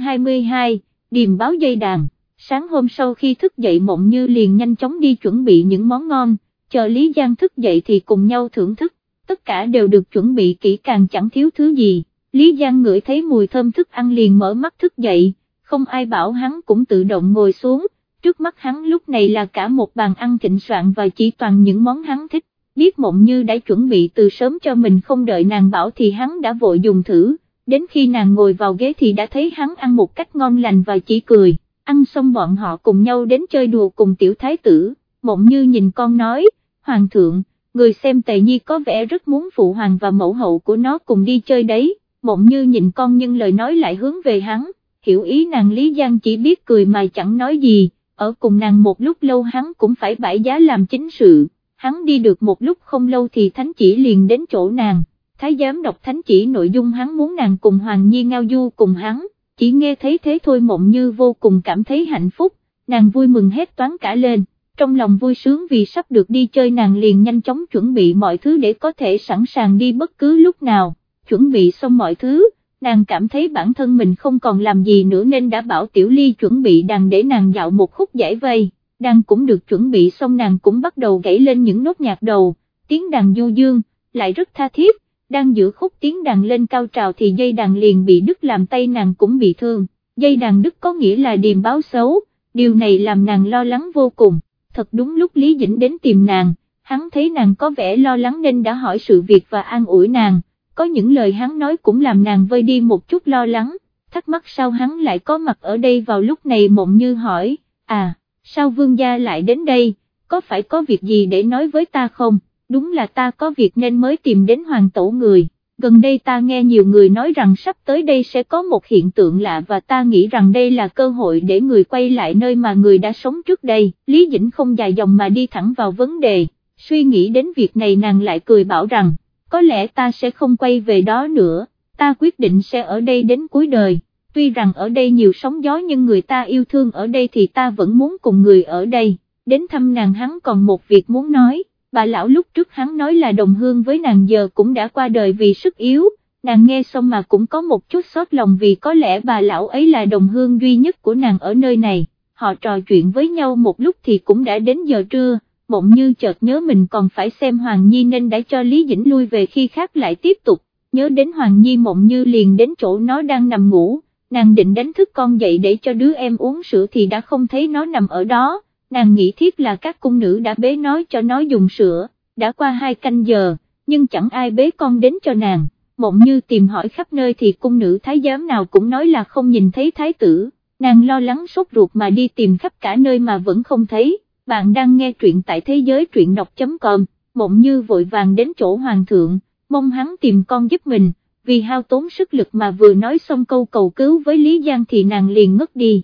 22, điềm báo dây đàn, sáng hôm sau khi thức dậy mộng như liền nhanh chóng đi chuẩn bị những món ngon, chờ Lý Giang thức dậy thì cùng nhau thưởng thức, tất cả đều được chuẩn bị kỹ càng chẳng thiếu thứ gì, Lý Giang ngửi thấy mùi thơm thức ăn liền mở mắt thức dậy, không ai bảo hắn cũng tự động ngồi xuống, trước mắt hắn lúc này là cả một bàn ăn thịnh soạn và chỉ toàn những món hắn thích, biết mộng như đã chuẩn bị từ sớm cho mình không đợi nàng bảo thì hắn đã vội dùng thử, đến khi nàng ngồi vào ghế thì đã thấy hắn ăn một cách ngon lành và chỉ cười, ăn xong bọn họ cùng nhau đến chơi đùa cùng tiểu thái tử, mộng như nhìn con nói, Hoàng thượng, người xem tề nhi có vẻ rất muốn phụ hoàng và mẫu hậu của nó cùng đi chơi đấy, mộng như nhìn con nhưng lời nói lại hướng về hắn, hiểu ý nàng Lý Giang chỉ biết cười mà chẳng nói gì, ở cùng nàng một lúc lâu hắn cũng phải bãi giá làm chính sự, hắn đi được một lúc không lâu thì thánh chỉ liền đến chỗ nàng, thái giám đọc thánh chỉ nội dung hắn muốn nàng cùng Hoàng Nhi ngao du cùng hắn, chỉ nghe thấy thế thôi mộng như vô cùng cảm thấy hạnh phúc, nàng vui mừng hết toán cả lên, trong lòng vui sướng vì sắp được đi chơi nàng liền nhanh chóng chuẩn bị mọi thứ để có thể sẵn sàng đi bất cứ lúc nào, chuẩn bị xong mọi thứ nàng cảm thấy bản thân mình không còn làm gì nữa nên đã bảo Tiểu Ly chuẩn bị đàn để nàng dạo một khúc giải vây, đàn cũng được chuẩn bị xong nàng cũng bắt đầu gãy lên những nốt nhạc đầu, tiếng đàn du dương, lại rất tha thiết, đang giữa khúc tiếng đàn lên cao trào thì dây đàn liền bị đứt làm tay nàng cũng bị thương, dây đàn đứt có nghĩa là điềm báo xấu, điều này làm nàng lo lắng vô cùng, thật đúng lúc Lý Dĩnh đến tìm nàng, hắn thấy nàng có vẻ lo lắng nên đã hỏi sự việc và an ủi nàng. Có những lời hắn nói cũng làm nàng vơi đi một chút lo lắng, thắc mắc sao hắn lại có mặt ở đây vào lúc này mộng như hỏi, à, sao vương gia lại đến đây, có phải có việc gì để nói với ta không, đúng là ta có việc nên mới tìm đến hoàng tổ người. Gần đây ta nghe nhiều người nói rằng sắp tới đây sẽ có một hiện tượng lạ và ta nghĩ rằng đây là cơ hội để người quay lại nơi mà người đã sống trước đây. Lý Dĩnh không dài dòng mà đi thẳng vào vấn đề, suy nghĩ đến việc này nàng lại cười bảo rằng, có lẽ ta sẽ không quay về đó nữa, ta quyết định sẽ ở đây đến cuối đời, tuy rằng ở đây nhiều sóng gió nhưng người ta yêu thương ở đây thì ta vẫn muốn cùng người ở đây, đến thăm nàng hắn còn một việc muốn nói, bà lão lúc trước hắn nói là đồng hương với nàng giờ cũng đã qua đời vì sức yếu, nàng nghe xong mà cũng có một chút xót lòng vì có lẽ bà lão ấy là đồng hương duy nhất của nàng ở nơi này, họ trò chuyện với nhau một lúc thì cũng đã đến giờ trưa mộng như chợt nhớ mình còn phải xem Hoàng Nhi nên đã cho Lý Dĩnh lui về khi khác lại tiếp tục, nhớ đến Hoàng Nhi mộng như liền đến chỗ nó đang nằm ngủ, nàng định đánh thức con dậy để cho đứa em uống sữa thì đã không thấy nó nằm ở đó, nàng nghĩ thiết là các cung nữ đã bế nói cho nó dùng sữa, đã qua hai canh giờ, nhưng chẳng ai bế con đến cho nàng, mộng như tìm hỏi khắp nơi thì cung nữ thái giám nào cũng nói là không nhìn thấy thái tử, nàng lo lắng sốt ruột mà đi tìm khắp cả nơi mà vẫn không thấy. Bạn đang nghe truyện tại thế giới truyện đọc.com, mộng như vội vàng đến chỗ hoàng thượng, mong hắn tìm con giúp mình, vì hao tốn sức lực mà vừa nói xong câu cầu cứu với Lý Giang thì nàng liền ngất đi.